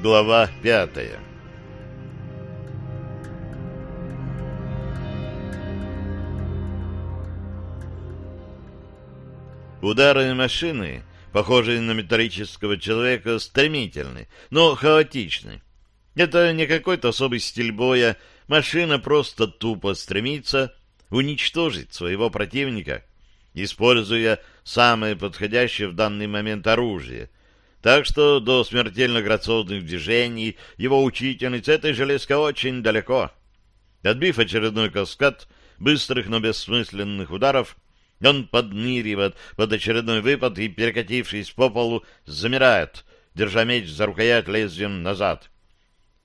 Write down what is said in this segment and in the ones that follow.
Глава пятая Удары машины, похожие на металлического человека, стремительны, но хаотичны. Это не какой-то особый стиль боя, машина просто тупо стремится уничтожить своего противника, используя самое подходящее в данный момент оружие. Так что до смертельно грациозных движений его учительница этой железка очень далеко. Отбив очередной каскад быстрых, но бессмысленных ударов, он подныривает под очередной выпад и, перекатившись по полу, замирает, держа меч за рукоять лезвием назад.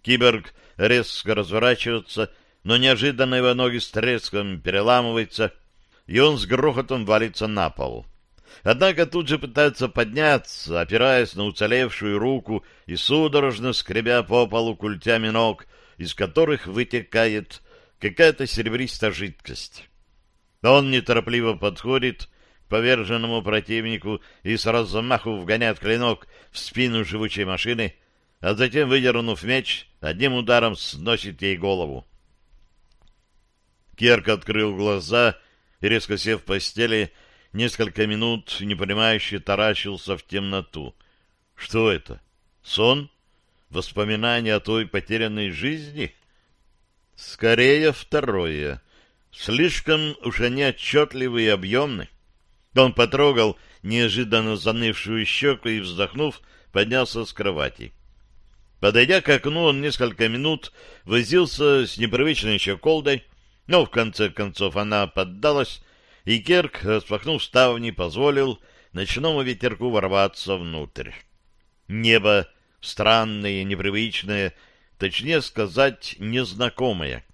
Киборг резко разворачивается, но неожиданно его ноги с треском переламываются, и он с грохотом валится на пол. Однако тут же пытается подняться, опираясь на уцелевшую руку и судорожно скребя по полу культями ног, из которых вытекает какая-то серебристая жидкость. Он неторопливо подходит к поверженному противнику и с размаху вгоняет клинок в спину живучей машины, а затем, выдернув меч, одним ударом сносит ей голову. Керк открыл глаза и, резко сев в постели, несколько минут, непонимающе, таращился в темноту. Что это? Сон? Воспоминания о той потерянной жизни? Скорее, второе. Слишком уж они отчетливы и объемны. Он потрогал неожиданно занывшую щеку и, вздохнув, поднялся с кровати. Подойдя к окну, он несколько минут возился с непривычной щеколдой, но в конце концов она поддалась, и Керк, распахнув ставни, позволил ночному ветерку ворваться внутрь. Небо странное, непривычное, точнее сказать, незнакомое.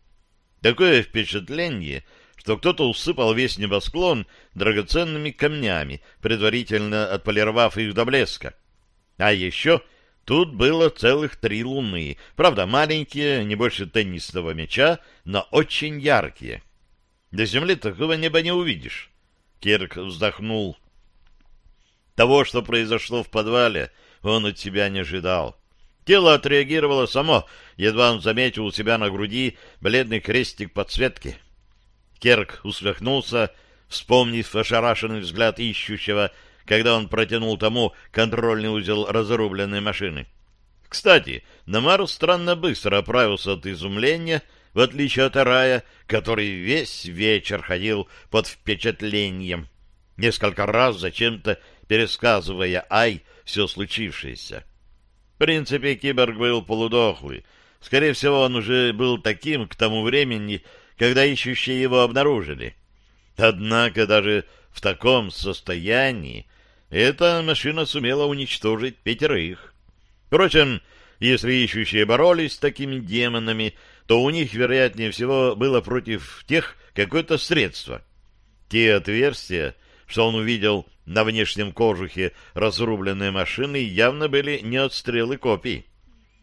Такое впечатление, что кто-то усыпал весь небосклон драгоценными камнями, предварительно отполировав их до блеска. А еще тут было целых три луны, правда маленькие, не больше теннисного мяча, но очень яркие. До земли такого неба не увидишь. Кирк вздохнул. Того, что произошло в подвале, он от себя не ожидал. Тело отреагировало само, едва он заметил у себя на груди бледный крестик подсветки. Керк усмехнулся, вспомнив ошарашенный взгляд ищущего, когда он протянул тому контрольный узел разрубленной машины. Кстати, Намар странно быстро оправился от изумления, в отличие от Арая, который весь вечер ходил под впечатлением, несколько раз зачем-то пересказывая Ай все случившееся. В принципе, киборг был полудохлый. Скорее всего, он уже был таким к тому времени, когда ищущие его обнаружили. Однако даже в таком состоянии эта машина сумела уничтожить пятерых. Впрочем, если ищущие боролись с такими демонами, то у них, вероятнее всего, было против тех какое-то средство. Те отверстия, что он увидел на внешнем кожухе разрубленной машины, явно были не от стрелы копий.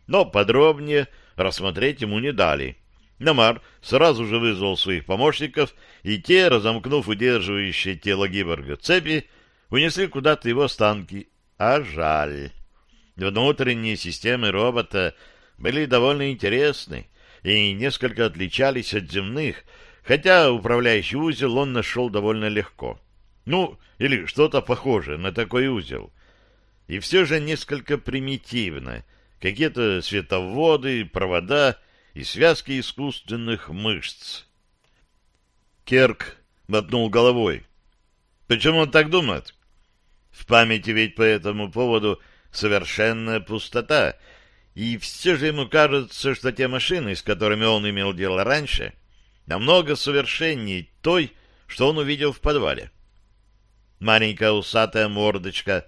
Но подробнее рассмотреть ему не дали. Намар сразу же вызвал своих помощников, и те, разомкнув удерживающие тело гиборга цепи, унесли куда-то его останки. А жаль. Внутренние системы робота были довольно интересны и несколько отличались от земных, хотя управляющий узел он нашел довольно легко. Ну, или что-то похожее на такой узел. И все же несколько примитивно. Какие-то световоды, провода и связки искусственных мышц. Керк мотнул головой. Почему он так думает? В памяти ведь по этому поводу совершенная пустота, и все же ему кажется, что те машины, с которыми он имел дело раньше, намного совершеннее той, что он увидел в подвале. Маленькая усатая мордочка.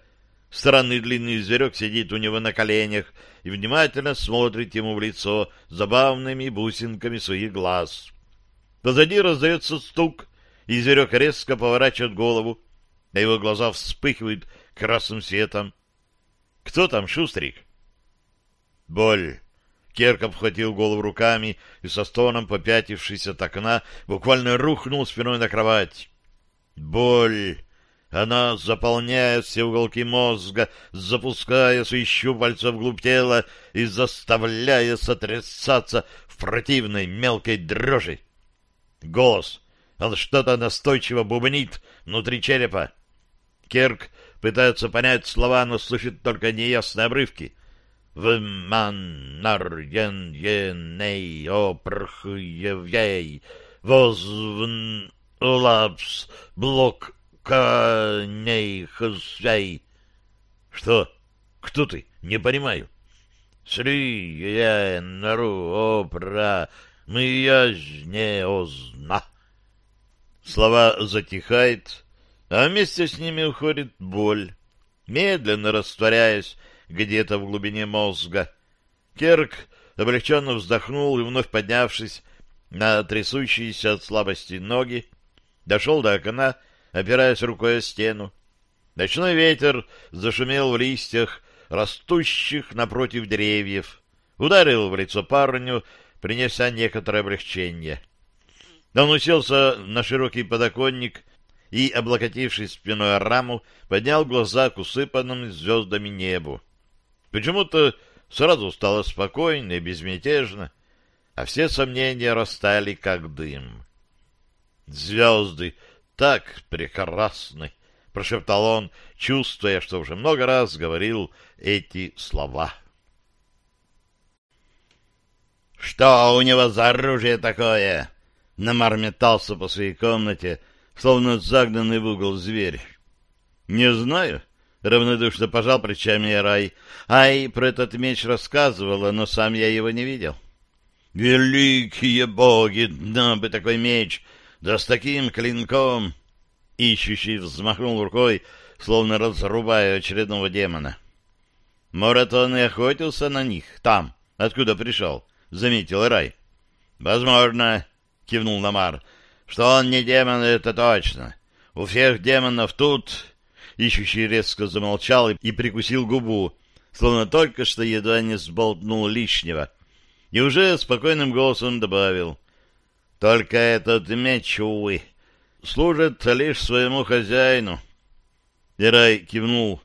Странный длинный зверек сидит у него на коленях и внимательно смотрит ему в лицо забавными бусинками своих глаз. Позади раздается стук, и зверек резко поворачивает голову, а его глаза вспыхивают красным светом. Кто там, Шустрик? Боль. Керк обхватил голову руками и со стоном, попятившись от окна, буквально рухнул спиной на кровать. Боль. Она заполняет все уголки мозга, запуская свои щупальца вглубь тела и заставляя сотрясаться в противной мелкой дрожи. Голос. Он что-то настойчиво бубнит внутри черепа. Керк пытается понять слова, но слышит только неясные обрывки. «Вман нарген еней опрх евей возвн лапс блок коней хозяй». «Что? Кто ты? Не понимаю». «Сри я нару опра мы я не озна». Слова затихают, а вместе с ними уходит боль, медленно растворяясь где-то в глубине мозга. Керк облегченно вздохнул и, вновь поднявшись на трясущиеся от слабости ноги, дошел до окна, опираясь рукой о стену. Ночной ветер зашумел в листьях, растущих напротив деревьев, ударил в лицо парню, принеся некоторое облегчение. Он уселся на широкий подоконник и, облокотившись спиной о раму, поднял глаза к усыпанному звездами небу. Почему-то сразу стало спокойно и безмятежно, а все сомнения растали, как дым. «Звезды так прекрасны!» — прошептал он, чувствуя, что уже много раз говорил эти слова. «Что у него за оружие такое?» Намар метался по своей комнате, словно загнанный в угол зверь. «Не знаю», — равнодушно пожал плечами Рай. «Ай, про этот меч рассказывала, но сам я его не видел». «Великие боги! Да бы такой меч! Да с таким клинком!» Ищущий взмахнул рукой, словно разрубая очередного демона. «Может, он и охотился на них, там, откуда пришел?» — заметил Рай. «Возможно», — кивнул Намар. — Что он не демон, это точно. У всех демонов тут... Ищущий резко замолчал и прикусил губу, словно только что едва не сболтнул лишнего. И уже спокойным голосом добавил. — Только этот меч, увы, служит лишь своему хозяину. Ирай кивнул.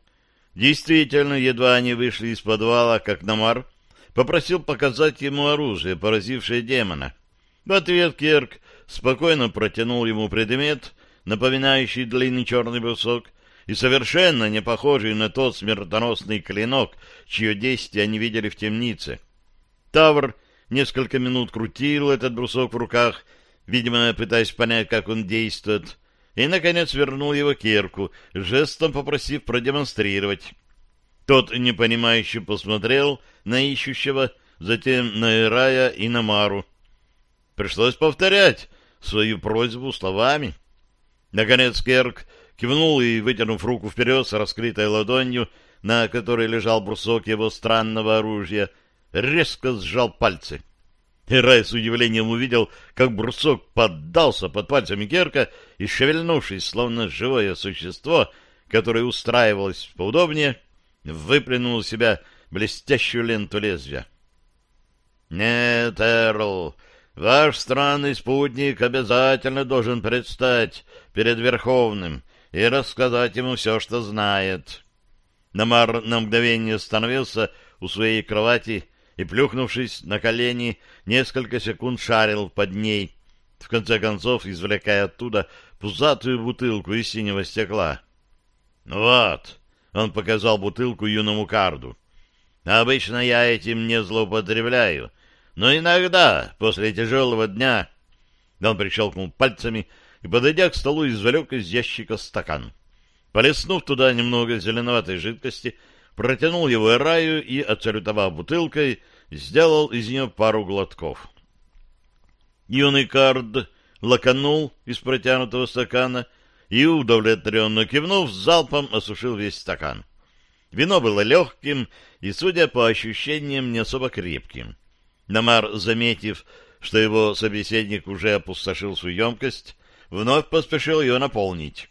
Действительно, едва они вышли из подвала, как Намар попросил показать ему оружие, поразившее демона. — в ответ Керк спокойно протянул ему предмет, напоминающий длинный черный брусок, и совершенно не похожий на тот смертоносный клинок, чье действие они видели в темнице. Тавр несколько минут крутил этот брусок в руках, видимо, пытаясь понять, как он действует, и, наконец, вернул его Керку, жестом попросив продемонстрировать. Тот, непонимающе, посмотрел на ищущего, затем на Ирая и на Мару, Пришлось повторять свою просьбу словами. Наконец Керк кивнул и, вытянув руку вперед с раскрытой ладонью, на которой лежал брусок его странного оружия, резко сжал пальцы. И Рай с удивлением увидел, как брусок поддался под пальцами Керка и, шевельнувшись, словно живое существо, которое устраивалось поудобнее, выплюнул из себя блестящую ленту лезвия. — Нет, Эрл, Ваш странный спутник обязательно должен предстать перед Верховным и рассказать ему все, что знает. Намар на мгновение остановился у своей кровати и, плюхнувшись на колени, несколько секунд шарил под ней, в конце концов извлекая оттуда пузатую бутылку из синего стекла. «Ну «Вот», — он показал бутылку юному карду, — «обычно я этим не злоупотребляю» Но иногда, после тяжелого дня, он прищелкнул пальцами и, подойдя к столу, извлек из ящика стакан. Полеснув туда немного зеленоватой жидкости, протянул его Эраю и, отсалютовав бутылкой, сделал из нее пару глотков. Юный кард лаканул из протянутого стакана и, удовлетворенно кивнув, залпом осушил весь стакан. Вино было легким и, судя по ощущениям, не особо крепким. Намар, заметив, что его собеседник уже опустошил свою емкость, вновь поспешил ее наполнить.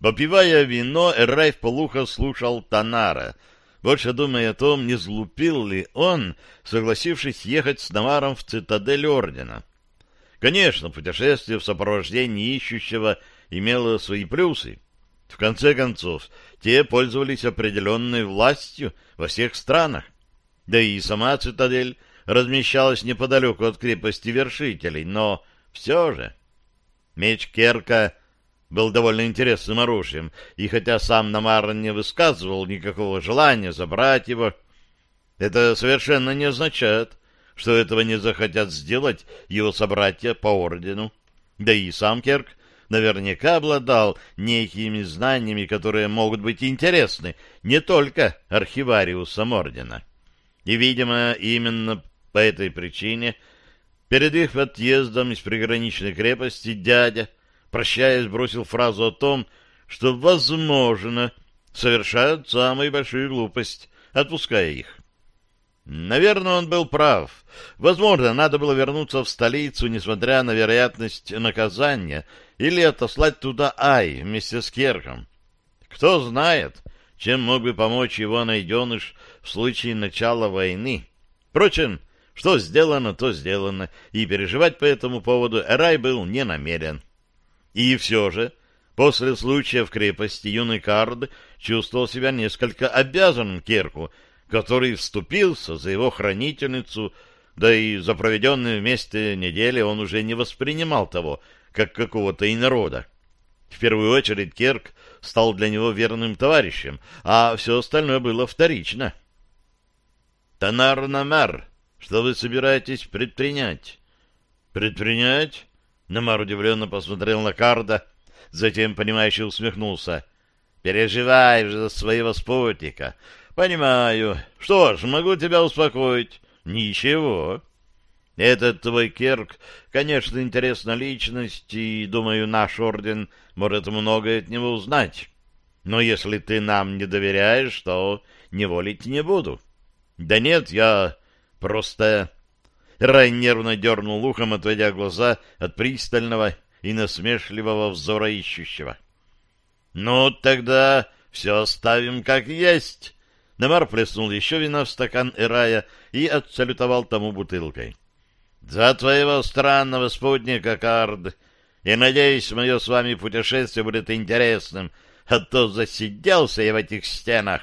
Попивая вино, Эррай вполуха слушал Танара, больше думая о том, не злупил ли он, согласившись ехать с Намаром в цитадель Ордена. Конечно, путешествие в сопровождении ищущего имело свои плюсы. В конце концов, те пользовались определенной властью во всех странах. Да и сама цитадель размещалась неподалеку от крепости вершителей, но все же... Меч Керка был довольно интересным оружием, и хотя сам Намар не высказывал никакого желания забрать его, это совершенно не означает, что этого не захотят сделать его собратья по ордену. Да и сам Керк наверняка обладал некими знаниями, которые могут быть интересны не только архивариусам ордена. И, видимо, именно по этой причине перед их отъездом из приграничной крепости дядя, прощаясь, бросил фразу о том, что, возможно, совершают самую большую глупость, отпуская их. Наверное, он был прав. Возможно, надо было вернуться в столицу, несмотря на вероятность наказания, или отослать туда Ай вместе с Керком. Кто знает, чем мог бы помочь его найденыш в случае начала войны. Впрочем, что сделано, то сделано, и переживать по этому поводу Рай был не намерен. И все же, после случая в крепости юный Кард чувствовал себя несколько обязанным Керку, который вступился за его хранительницу, да и за проведенные вместе недели он уже не воспринимал того, как какого-то инорода. В первую очередь Керк стал для него верным товарищем, а все остальное было вторично. «Танар Намар, что вы собираетесь предпринять?» «Предпринять?» Намар удивленно посмотрел на Карда, затем, понимающе усмехнулся. «Переживай за своего спутника. Понимаю. Что ж, могу тебя успокоить. Ничего. Этот твой Керк, конечно, интересна личность, и, думаю, наш орден может многое от него узнать. Но если ты нам не доверяешь, то не волить не буду. Да нет, я просто... Рай нервно дернул ухом, отводя глаза от пристального и насмешливого взора ищущего. — Ну, тогда все оставим как есть, Намар плеснул еще вина в стакан Эрая и отсалютовал тому бутылкой. — За твоего странного спутника, Кард, и, надеюсь, мое с вами путешествие будет интересным, а то засиделся я в этих стенах.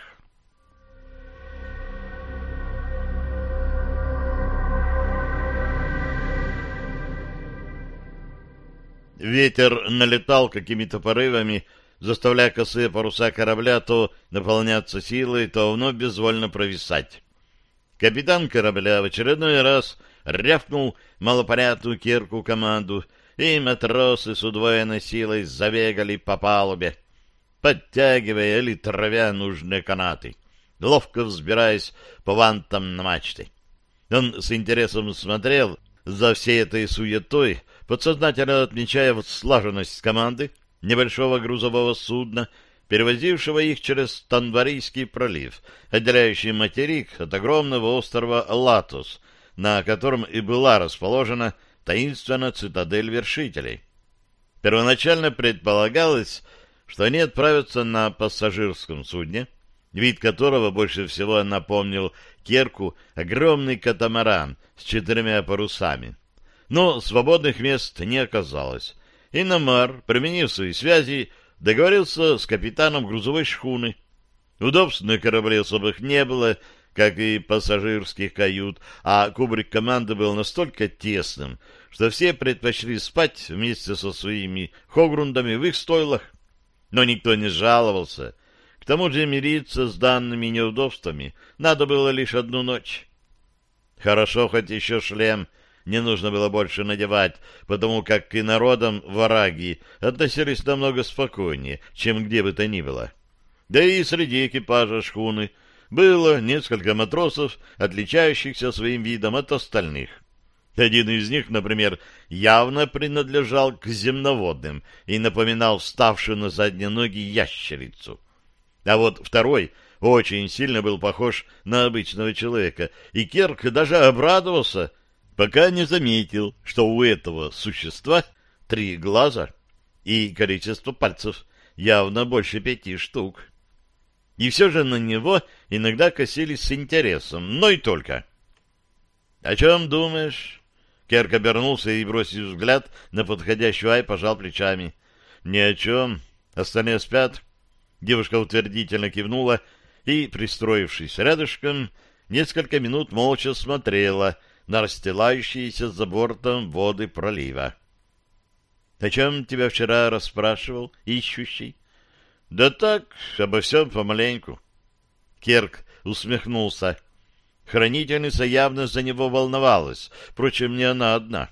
Ветер налетал какими-то порывами, заставляя косые паруса корабля то наполняться силой, то вновь безвольно провисать. Капитан корабля в очередной раз рявкнул малопонятную кирку команду, и матросы с удвоенной силой забегали по палубе, подтягивая или травя нужные канаты, ловко взбираясь по вантам на мачты. Он с интересом смотрел за всей этой суетой, подсознательно отмечая слаженность команды, небольшого грузового судна, перевозившего их через Танварийский пролив, отделяющий материк от огромного острова Латус, на котором и была расположена таинственная цитадель вершителей. Первоначально предполагалось, что они отправятся на пассажирском судне, вид которого больше всего напомнил Керку огромный катамаран с четырьмя парусами. Но свободных мест не оказалось, Иномар, применив свои связи, договорился с капитаном грузовой шхуны. Удобств на корабле особых не было, как и пассажирских кают, а кубрик команды был настолько тесным, что все предпочли спать вместе со своими хогрундами в их стойлах. Но никто не жаловался. К тому же мириться с данными неудобствами надо было лишь одну ночь. Хорошо, хоть еще шлем — не нужно было больше надевать, потому как к народам вараги относились намного спокойнее, чем где бы то ни было. Да и среди экипажа шхуны было несколько матросов, отличающихся своим видом от остальных. Один из них, например, явно принадлежал к земноводным и напоминал вставшую на задние ноги ящерицу. А вот второй очень сильно был похож на обычного человека, и Керк даже обрадовался, пока не заметил, что у этого существа три глаза и количество пальцев явно больше пяти штук. И все же на него иногда косились с интересом, но и только. — О чем думаешь? Керк обернулся и, бросив взгляд на подходящую Ай, пожал плечами. — Ни о чем. Остальные спят. Девушка утвердительно кивнула и, пристроившись рядышком, несколько минут молча смотрела на расстилающиеся за бортом воды пролива. — О чем тебя вчера расспрашивал ищущий? — Да так, обо всем помаленьку. Керк усмехнулся. Хранительница явно за него волновалась, впрочем, не она одна.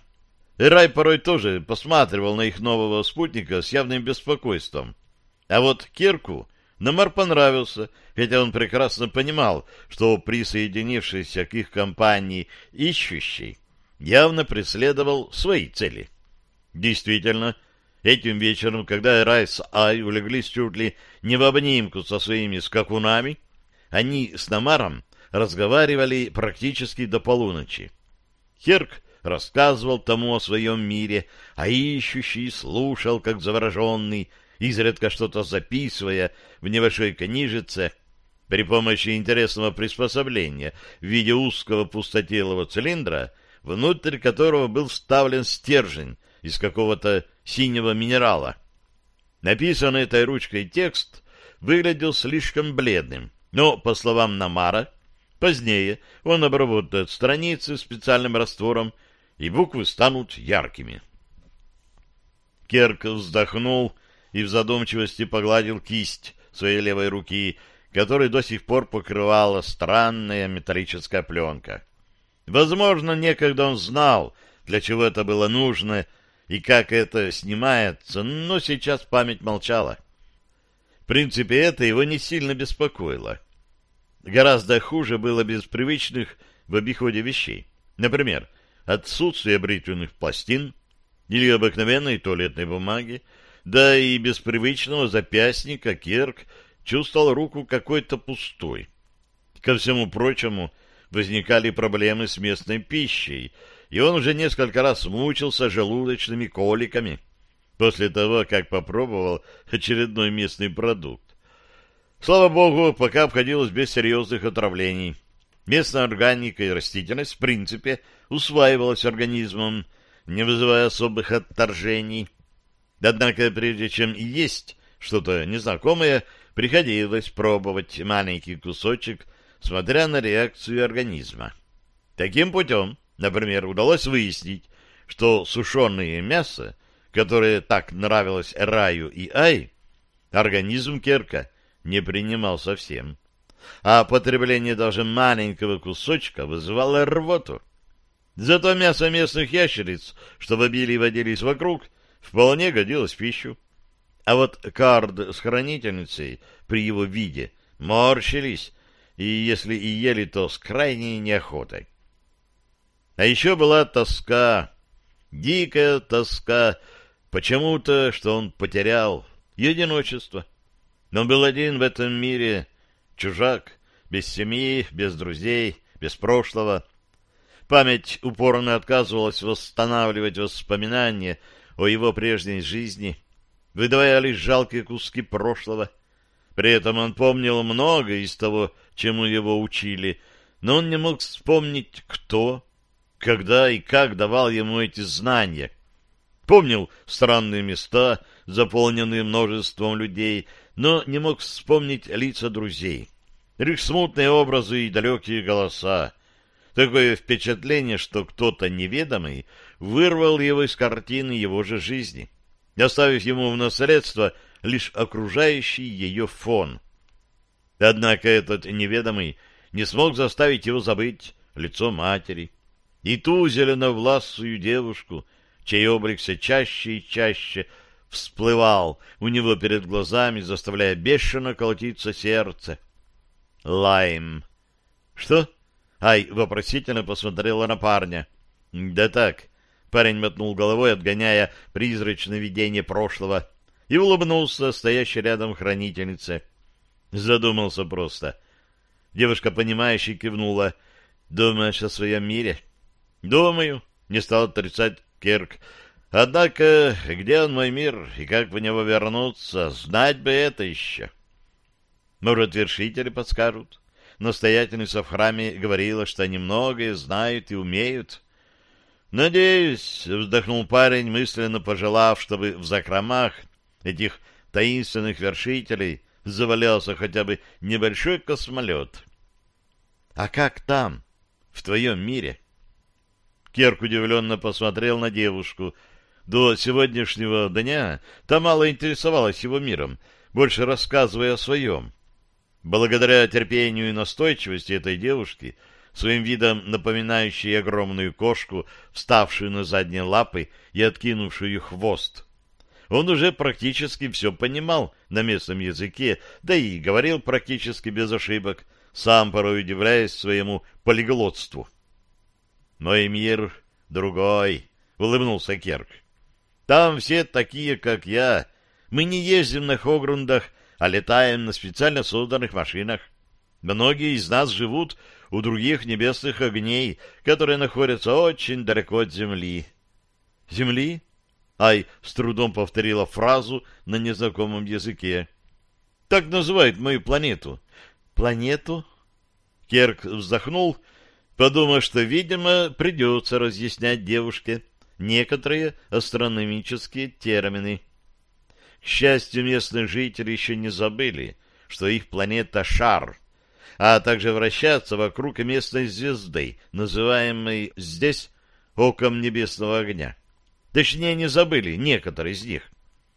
Рай порой тоже посматривал на их нового спутника с явным беспокойством. А вот Кирку Намар понравился, хотя он прекрасно понимал, что присоединившийся к их компании ищущий явно преследовал свои цели. Действительно, этим вечером, когда Рай с Ай улеглись чуть ли не в обнимку со своими скакунами, они с Намаром разговаривали практически до полуночи. Херк рассказывал тому о своем мире, а ищущий слушал, как завороженный, изредка что-то записывая в небольшой книжице при помощи интересного приспособления в виде узкого пустотелого цилиндра, внутрь которого был вставлен стержень из какого-то синего минерала. Написанный этой ручкой текст выглядел слишком бледным, но, по словам Намара, позднее он обработает страницы специальным раствором, и буквы станут яркими. Керк вздохнул и в задумчивости погладил кисть своей левой руки, которой до сих пор покрывала странная металлическая пленка. Возможно, некогда он знал, для чего это было нужно и как это снимается, но сейчас память молчала. В принципе, это его не сильно беспокоило. Гораздо хуже было без привычных в обиходе вещей. Например, отсутствие бритвенных пластин или обыкновенной туалетной бумаги, да и без привычного запястника Кирк чувствовал руку какой-то пустой. Ко всему прочему, возникали проблемы с местной пищей, и он уже несколько раз мучился желудочными коликами после того, как попробовал очередной местный продукт. Слава богу, пока обходилось без серьезных отравлений. Местная органика и растительность, в принципе, усваивалась организмом, не вызывая особых отторжений. Однако, прежде чем есть что-то незнакомое, приходилось пробовать маленький кусочек, смотря на реакцию организма. Таким путем, например, удалось выяснить, что сушеное мясо, которое так нравилось Раю и Ай, организм Керка не принимал совсем. А потребление даже маленького кусочка вызывало рвоту. Зато мясо местных ящериц, что в обилии водились вокруг, вполне годилось в пищу. А вот кард с хранительницей при его виде морщились, и если и ели, то с крайней неохотой. А еще была тоска, дикая тоска, почему-то, что он потерял, и одиночество. Но он был один в этом мире, чужак, без семьи, без друзей, без прошлого. Память упорно отказывалась восстанавливать воспоминания о его прежней жизни, выдавая лишь жалкие куски прошлого. При этом он помнил много из того, чему его учили, но он не мог вспомнить, кто, когда и как давал ему эти знания. Помнил странные места, заполненные множеством людей, но не мог вспомнить лица друзей. Лишь смутные образы и далекие голоса. Такое впечатление, что кто-то неведомый вырвал его из картины его же жизни, оставив ему в наследство лишь окружающий ее фон. Однако этот неведомый не смог заставить его забыть лицо матери и ту зеленовласую девушку, чей облик все чаще и чаще всплывал у него перед глазами, заставляя бешено колотиться сердце. Лайм. Что? Ай вопросительно посмотрела на парня. Да так. Парень мотнул головой, отгоняя призрачное видение прошлого, и улыбнулся стоящей рядом хранительнице. Задумался просто. Девушка, понимающе кивнула. «Думаешь о своем мире?» «Думаю», — не стал отрицать Кирк. Однако, где он мой мир и как в него вернуться, знать бы это еще. Может, вершители подскажут. Настоятельница в храме говорила, что они многое знают и умеют. «Надеюсь», — вздохнул парень, мысленно пожелав, чтобы в закромах этих таинственных вершителей завалялся хотя бы небольшой космолет. А как там, в твоем мире? Керк удивленно посмотрел на девушку. До сегодняшнего дня та мало интересовалась его миром, больше рассказывая о своем. Благодаря терпению и настойчивости этой девушки, своим видом напоминающей огромную кошку, вставшую на задние лапы и откинувшую хвост, он уже практически все понимал на местном языке, да и говорил практически без ошибок, сам порой удивляясь своему полиглотству. «Мой мир другой», — улыбнулся Керк. «Там все такие, как я. Мы не ездим на Хогрундах, а летаем на специально созданных машинах. Многие из нас живут у других небесных огней, которые находятся очень далеко от Земли». «Земли?» Ай с трудом повторила фразу на незнакомом языке. «Так называют мою планету». «Планету?» Керк вздохнул, подумав, что, видимо, придется разъяснять девушке некоторые астрономические термины. К счастью, местные жители еще не забыли, что их планета — шар, а также вращаться вокруг местной звезды, называемой здесь оком небесного огня. Точнее, не забыли некоторые из них.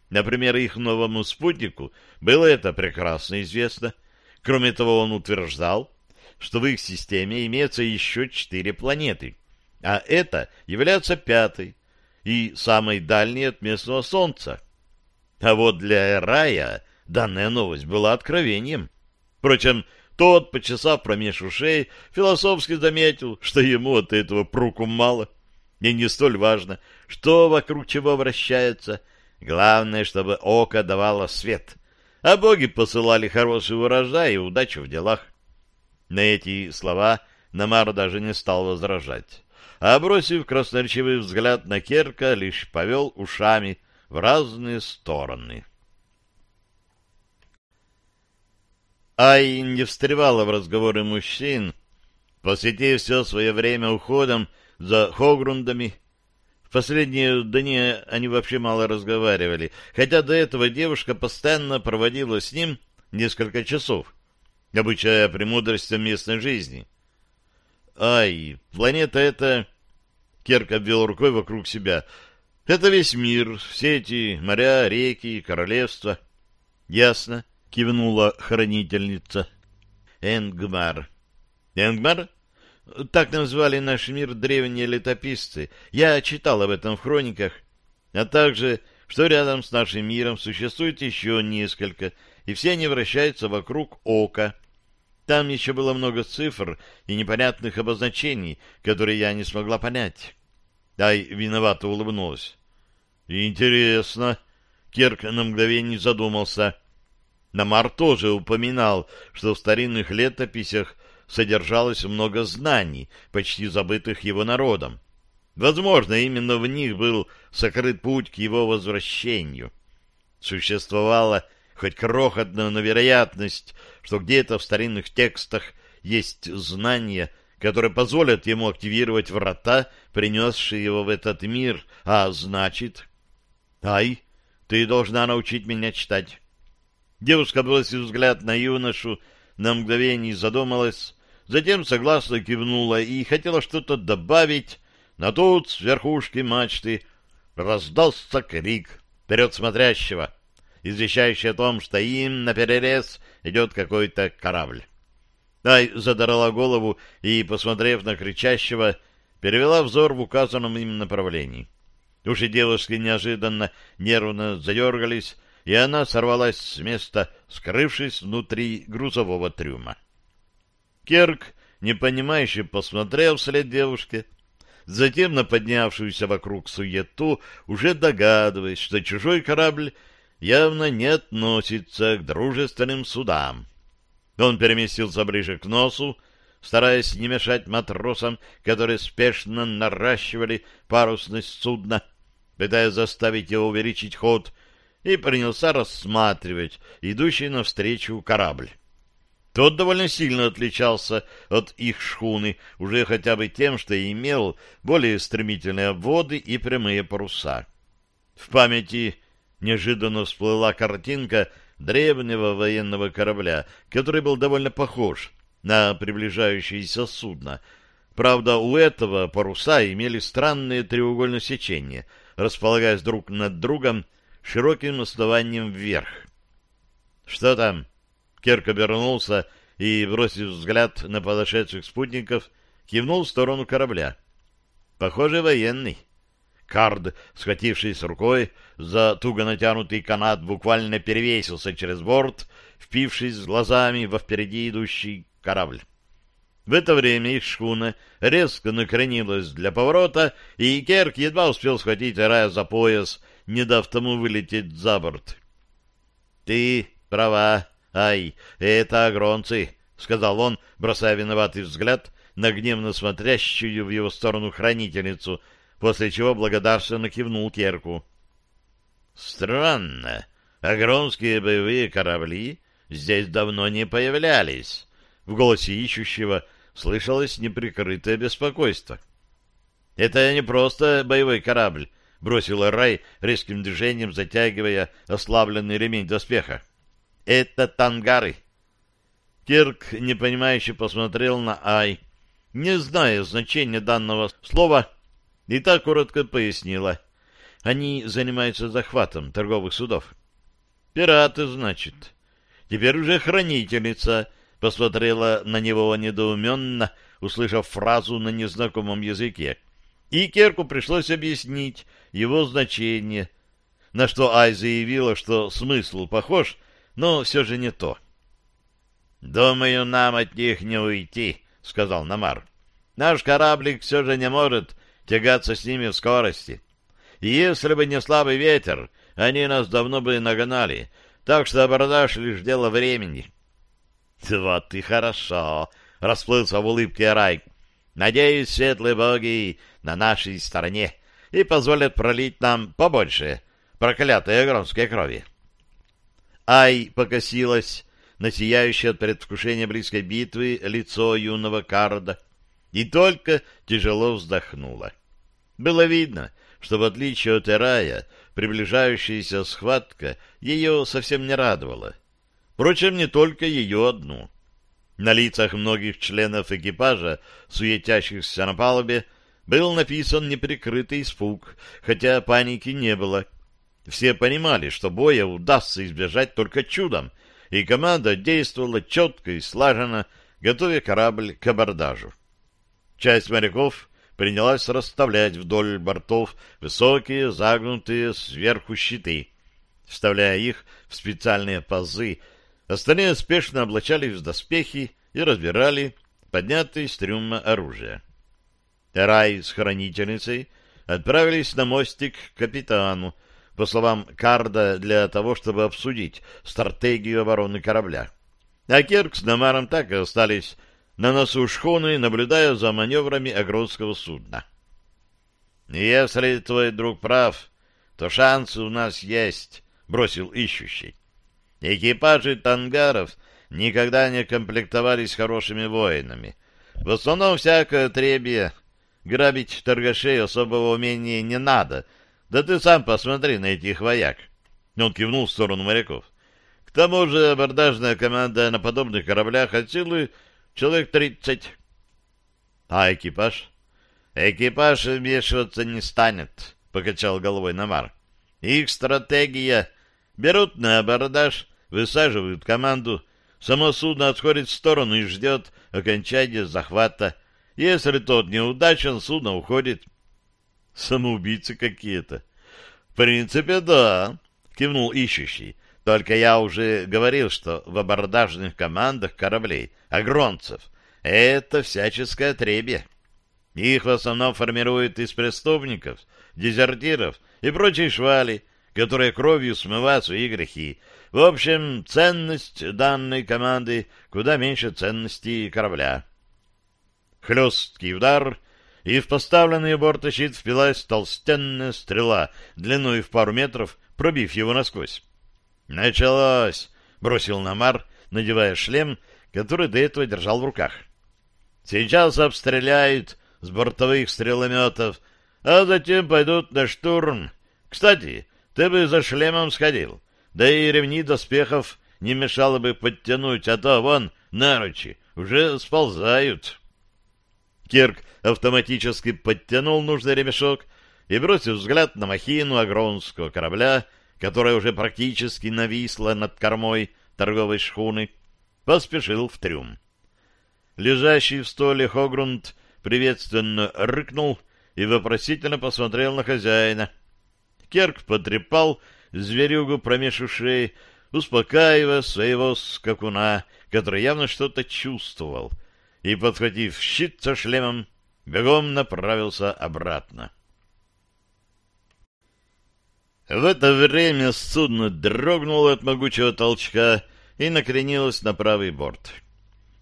Например, их новому спутнику было это прекрасно известно. Кроме того, он утверждал, что в их системе имеется еще четыре планеты, а это является пятой и самой дальней от местного Солнца. А вот для Рая данная новость была откровением. Впрочем, тот, почесав промеж ушей, философски заметил, что ему от этого пруку мало — и не столь важно, что вокруг чего вращается. Главное, чтобы око давало свет, а боги посылали хороший урожай и удачу в делах. На эти слова Намар даже не стал возражать, а, бросив красноречивый взгляд на Керка, лишь повел ушами в разные стороны. Ай не встревала в разговоры мужчин, посвятив все свое время уходом за Хогрундами. В последние дни они вообще мало разговаривали, хотя до этого девушка постоянно проводила с ним несколько часов, обучая премудростям местной жизни. «Ай, планета эта...» Керк обвел рукой вокруг себя. «Это весь мир, все эти моря, реки, королевства». «Ясно», — кивнула хранительница. «Энгмар». «Энгмар?» Так назвали наш мир древние летописцы. Я читал об этом в хрониках. А также, что рядом с нашим миром существует еще несколько, и все они вращаются вокруг ока. Там еще было много цифр и непонятных обозначений, которые я не смогла понять. Ай виновато улыбнулась. Интересно. Керк на мгновение задумался. Намар тоже упоминал, что в старинных летописях содержалось много знаний, почти забытых его народом. Возможно, именно в них был сокрыт путь к его возвращению. Существовала хоть крохотная, но вероятность, что где-то в старинных текстах есть знания, которые позволят ему активировать врата, принесшие его в этот мир, а значит... «Ай, ты должна научить меня читать». Девушка бросив взгляд на юношу, на мгновение задумалась, Затем согласно кивнула и хотела что-то добавить, но тут с верхушки мачты раздался крик вперед смотрящего, извещающий о том, что им на перерез идет какой-то корабль. Ай задрала голову и, посмотрев на кричащего, перевела взор в указанном им направлении. Уши девушки неожиданно нервно задергались, и она сорвалась с места, скрывшись внутри грузового трюма. Керк, непонимающе посмотрел вслед девушке, затем на поднявшуюся вокруг суету, уже догадываясь, что чужой корабль явно не относится к дружественным судам. Он переместился ближе к носу, стараясь не мешать матросам, которые спешно наращивали парусность судна, пытаясь заставить его увеличить ход, и принялся рассматривать идущий навстречу корабль. Тот довольно сильно отличался от их шхуны, уже хотя бы тем, что имел более стремительные обводы и прямые паруса. В памяти неожиданно всплыла картинка древнего военного корабля, который был довольно похож на приближающееся судно. Правда, у этого паруса имели странные треугольное сечение, располагаясь друг над другом широким основанием вверх. «Что там?» Керк обернулся и, бросив взгляд на подошедших спутников, кивнул в сторону корабля. «Похоже, военный». Кард, схватившись рукой за туго натянутый канат, буквально перевесился через борт, впившись глазами во впереди идущий корабль. В это время их шхуна резко накренилась для поворота, и Керк едва успел схватить Рая за пояс, не дав тому вылететь за борт. — Ты права, ай, это агронцы, — сказал он, бросая виноватый взгляд на гневно смотрящую в его сторону хранительницу, после чего благодарственно кивнул Керку. — Странно, агронские боевые корабли здесь давно не появлялись. В голосе ищущего слышалось неприкрытое беспокойство. — Это не просто боевой корабль, — бросил Рай, резким движением затягивая ослабленный ремень доспеха. — Это тангары. Кирк непонимающе посмотрел на Ай, не зная значения данного слова, и так коротко пояснила. Они занимаются захватом торговых судов. — Пираты, значит. Теперь уже хранительница — посмотрела на него недоуменно, услышав фразу на незнакомом языке. И Керку пришлось объяснить его значение, на что Ай заявила, что смысл похож, но все же не то. «Думаю, нам от них не уйти», — сказал Намар. «Наш кораблик все же не может тягаться с ними в скорости. И если бы не слабый ветер, они нас давно бы нагнали, так что абордаж лишь дело времени». Вот и хорошо, расплылся в улыбке Райк. Надеюсь, светлые боги на нашей стороне и позволят пролить нам побольше проклятой огромской крови. Ай покосилась на сияющее от предвкушения близкой битвы лицо юного Карда и только тяжело вздохнула. Было видно, что в отличие от Эрая, приближающаяся схватка ее совсем не радовала. Впрочем, не только ее одну. На лицах многих членов экипажа, суетящихся на палубе, был написан неприкрытый испуг, хотя паники не было. Все понимали, что боя удастся избежать только чудом, и команда действовала четко и слаженно, готовя корабль к абордажу. Часть моряков принялась расставлять вдоль бортов высокие, загнутые сверху щиты, вставляя их в специальные пазы, Остальные спешно облачались в доспехи и разбирали поднятые с трюма оружие. Рай с хранительницей отправились на мостик к капитану, по словам Карда, для того, чтобы обсудить стратегию обороны корабля. А Керк с Намаром так и остались на носу шхуны, наблюдая за маневрами огродского судна. «Если твой друг прав, то шансы у нас есть», — бросил ищущий. Экипажи тангаров никогда не комплектовались хорошими воинами. В основном всякое требие. Грабить торгашей особого умения не надо. Да ты сам посмотри на этих вояк. Он кивнул в сторону моряков. К тому же абордажная команда на подобных кораблях от силы человек тридцать. А экипаж? Экипаж вмешиваться не станет, покачал головой Намар. Их стратегия берут на абордаж, высаживают команду, само судно отходит в сторону и ждет окончания захвата. Если тот неудачен, судно уходит. Самоубийцы какие-то. В принципе, да, кивнул ищущий. Только я уже говорил, что в абордажных командах кораблей, агронцев, это всяческое требие. Их в основном формируют из преступников, дезертиров и прочей швали, которые кровью смывают свои грехи, в общем, ценность данной команды куда меньше ценности корабля. Хлесткий удар, и в поставленный бортощит впилась толстенная стрела длиной в пару метров, пробив его насквозь. «Началось!» — бросил Намар, надевая шлем, который до этого держал в руках. «Сейчас обстреляют с бортовых стрелометов, а затем пойдут на штурм. Кстати, ты бы за шлемом сходил. Да и ремни доспехов не мешало бы подтянуть, а то вон наручи уже сползают. Кирк автоматически подтянул нужный ремешок и, бросив взгляд на махину агронского корабля, которая уже практически нависла над кормой торговой шхуны, поспешил в трюм. Лежащий в столе Хогрунд приветственно рыкнул и вопросительно посмотрел на хозяина. Керк потрепал зверюгу промеж ушей, успокаивая своего скакуна, который явно что-то чувствовал, и, подхватив щит со шлемом, бегом направился обратно. В это время судно дрогнуло от могучего толчка и накренилось на правый борт.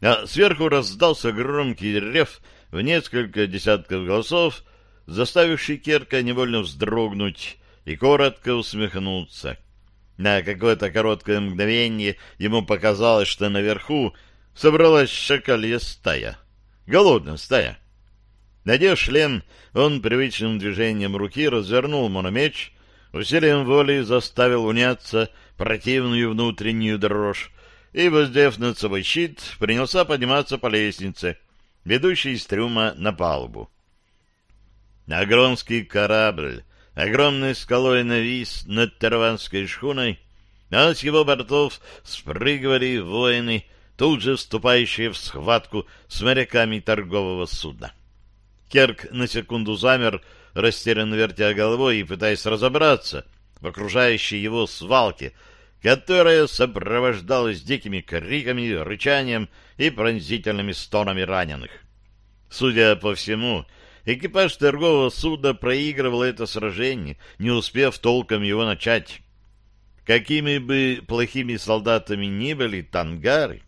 А сверху раздался громкий рев в несколько десятков голосов, заставивший Керка невольно вздрогнуть и коротко усмехнуться. На какое-то короткое мгновение ему показалось, что наверху собралась шакалья стая. Голодная стая. Надев шлем, он привычным движением руки развернул мономеч, усилием воли заставил уняться противную внутреннюю дрожь и, воздев над собой щит, принялся подниматься по лестнице, ведущей из трюма на палубу. Агронский корабль огромной скалой навис над Тарванской шхуной, а с его бортов спрыгивали воины, тут же вступающие в схватку с моряками торгового судна. Керк на секунду замер, растерянно вертя головой и пытаясь разобраться в окружающей его свалке, которая сопровождалась дикими криками, рычанием и пронзительными стонами раненых. Судя по всему, Экипаж торгового судна проигрывал это сражение, не успев толком его начать. Какими бы плохими солдатами ни были тангары,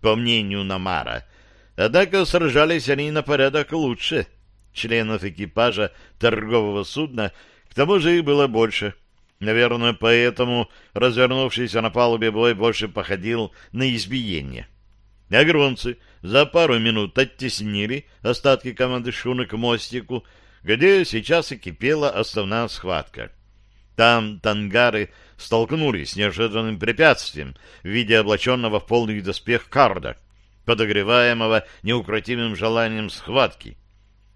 по мнению Намара, однако сражались они на порядок лучше членов экипажа торгового судна, к тому же их было больше. Наверное, поэтому развернувшийся на палубе бой больше походил на избиение. Агронцы за пару минут оттеснили остатки команды Шуна к мостику, где сейчас и кипела основная схватка. Там тангары столкнулись с неожиданным препятствием в виде облаченного в полный доспех карда, подогреваемого неукротимым желанием схватки.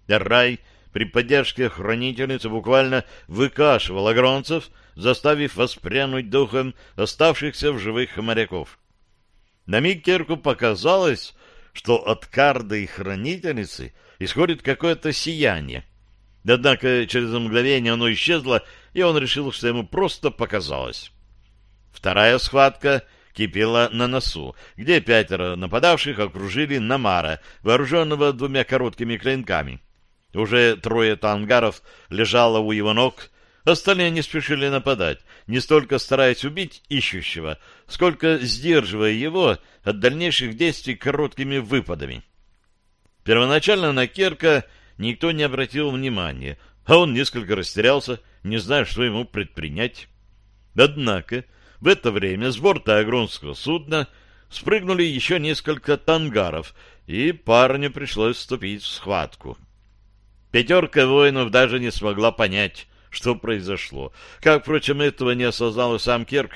Рай при поддержке хранительницы буквально выкашивал агронцев, заставив воспрянуть духом оставшихся в живых моряков. На миг Керку показалось, что от карды и хранительницы исходит какое-то сияние. Однако через мгновение оно исчезло, и он решил, что ему просто показалось. Вторая схватка кипела на носу, где пятеро нападавших окружили Намара, вооруженного двумя короткими клинками. Уже трое тангаров лежало у его ног, Остальные не спешили нападать, не столько стараясь убить ищущего, сколько сдерживая его от дальнейших действий короткими выпадами. Первоначально на Керка никто не обратил внимания, а он несколько растерялся, не зная, что ему предпринять. Однако в это время с борта огромского судна спрыгнули еще несколько тангаров, и парню пришлось вступить в схватку. Пятерка воинов даже не смогла понять, что произошло. Как, впрочем, этого не осознал и сам Кирк.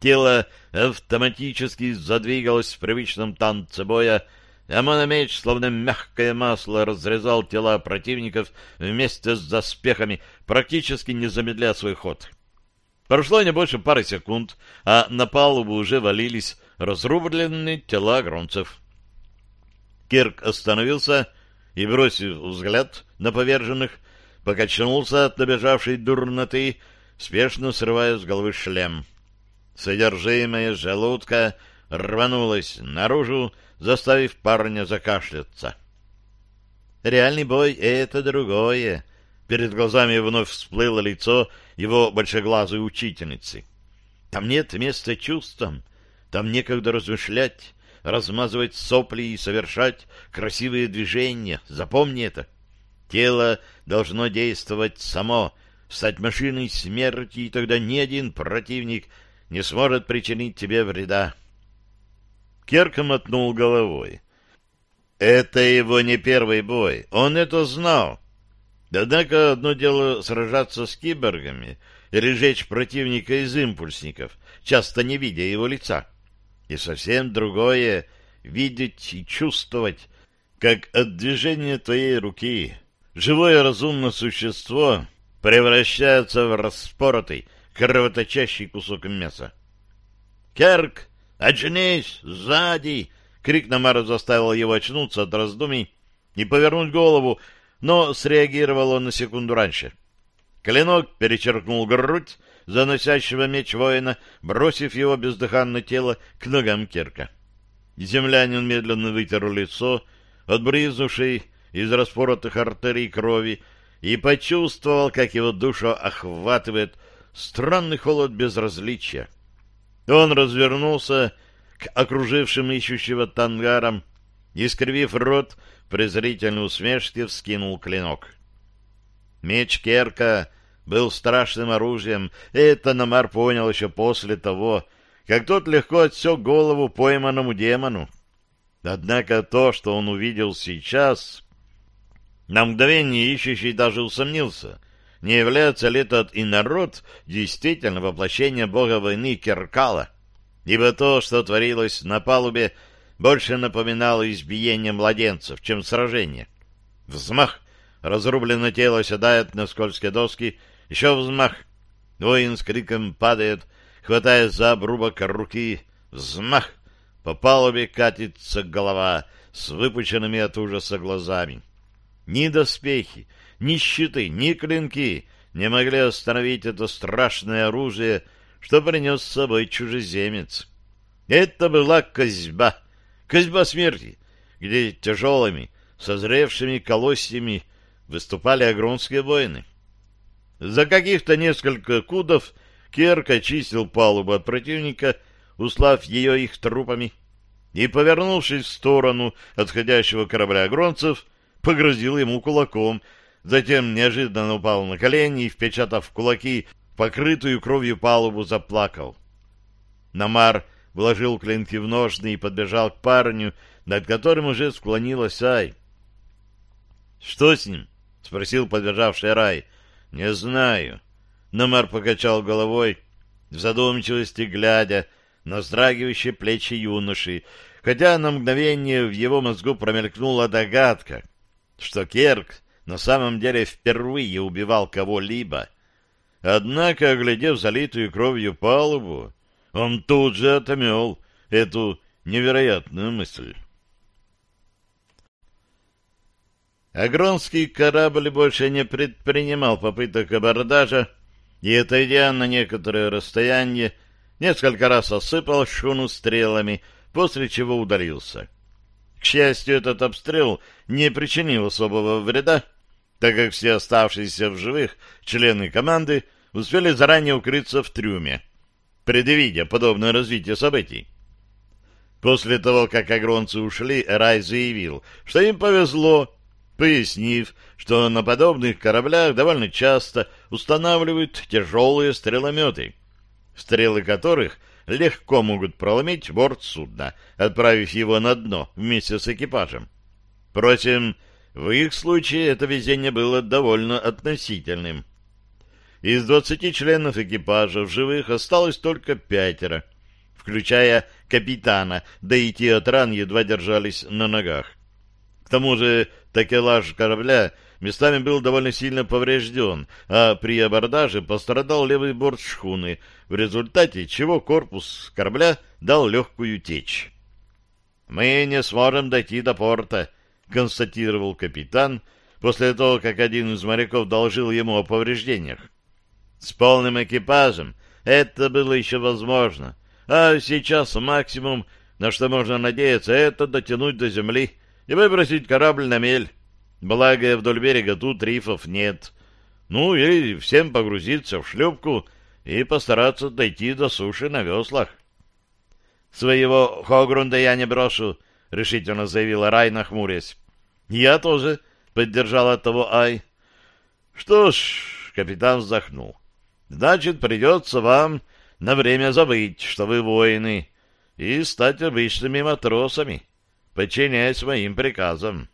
Тело автоматически задвигалось в привычном танце боя, а мономеч, словно мягкое масло, разрезал тела противников вместе с доспехами, практически не замедляя свой ход. Прошло не больше пары секунд, а на палубу уже валились разрубленные тела гронцев. Кирк остановился и, бросив взгляд на поверженных, покачнулся от набежавшей дурноты, спешно срывая с головы шлем. Содержимое желудка рванулось наружу, заставив парня закашляться. Реальный бой — это другое. Перед глазами вновь всплыло лицо его большеглазой учительницы. Там нет места чувствам, там некогда размышлять, размазывать сопли и совершать красивые движения. Запомни это. Тело должно действовать само, стать машиной смерти, и тогда ни один противник не сможет причинить тебе вреда. Керка мотнул головой. Это его не первый бой, он это знал. Однако одно дело сражаться с киборгами, или жечь противника из импульсников, часто не видя его лица. И совсем другое — видеть и чувствовать, как от движения твоей руки живое разумное существо превращается в распоротый, кровоточащий кусок мяса. «Керк, очнись! Сзади!» Крик Намара заставил его очнуться от раздумий и повернуть голову, но среагировал он на секунду раньше. Клинок перечеркнул грудь заносящего меч воина, бросив его бездыханное тело к ногам Керка. Землянин медленно вытер лицо, отбрызнувшей из распоротых артерий крови, и почувствовал, как его душу охватывает странный холод безразличия. Он развернулся к окружившим ищущего тангарам и, скривив рот, презрительной усмешке вскинул клинок. Меч Керка был страшным оружием, это Намар понял еще после того, как тот легко отсек голову пойманному демону. Однако то, что он увидел сейчас, на мгновение ищущий даже усомнился, не является ли этот и народ действительно воплощением бога войны Керкала, ибо то, что творилось на палубе, больше напоминало избиение младенцев, чем сражение. Взмах, разрубленное тело оседает на скользкие доски, еще взмах, воин с криком падает, хватая за обрубок руки, взмах, по палубе катится голова с выпученными от ужаса глазами. Ни доспехи, ни щиты, ни клинки не могли остановить это страшное оружие, что принес с собой чужеземец. Это была козьба, козьба смерти, где тяжелыми, созревшими колосьями выступали агронские воины. За каких-то несколько кудов Керк очистил палубу от противника, услав ее их трупами, и, повернувшись в сторону отходящего корабля агронцев, погрозил ему кулаком, затем неожиданно упал на колени и, впечатав кулаки, покрытую кровью палубу, заплакал. Намар вложил клинки в ножны и подбежал к парню, над которым уже склонилась Ай. — Что с ним? — спросил подбежавший Рай. — Не знаю. Намар покачал головой, в задумчивости глядя на вздрагивающие плечи юноши, хотя на мгновение в его мозгу промелькнула догадка, что Керк на самом деле впервые убивал кого-либо. Однако, оглядев залитую кровью палубу, он тут же отмел эту невероятную мысль. Агронский корабль больше не предпринимал попыток абордажа и, отойдя на некоторое расстояние, несколько раз осыпал шхуну стрелами, после чего удалился. К счастью, этот обстрел не причинил особого вреда, так как все оставшиеся в живых члены команды успели заранее укрыться в трюме, предвидя подобное развитие событий. После того, как агронцы ушли, Рай заявил, что им повезло, пояснив, что на подобных кораблях довольно часто устанавливают тяжелые стрелометы, стрелы которых легко могут проломить борт судна, отправив его на дно вместе с экипажем. Впрочем, в их случае это везение было довольно относительным. Из двадцати членов экипажа в живых осталось только пятеро, включая капитана, да и те от ран едва держались на ногах. К тому же такелаж корабля местами был довольно сильно поврежден, а при абордаже пострадал левый борт шхуны, в результате чего корпус корабля дал легкую течь. «Мы не сможем дойти до порта», — констатировал капитан после того, как один из моряков доложил ему о повреждениях. «С полным экипажем это было еще возможно, а сейчас максимум, на что можно надеяться, это дотянуть до земли» и выбросить корабль на мель. Благо, вдоль берега тут рифов нет. Ну, и всем погрузиться в шлюпку и постараться дойти до суши на веслах. «Своего Хогрунда я не брошу», — решительно заявила Рай, нахмурясь. «Я тоже», — поддержала того Ай. «Что ж», — капитан вздохнул, — «значит, придется вам на время забыть, что вы воины, и стать обычными матросами» подчиняясь моим приказам.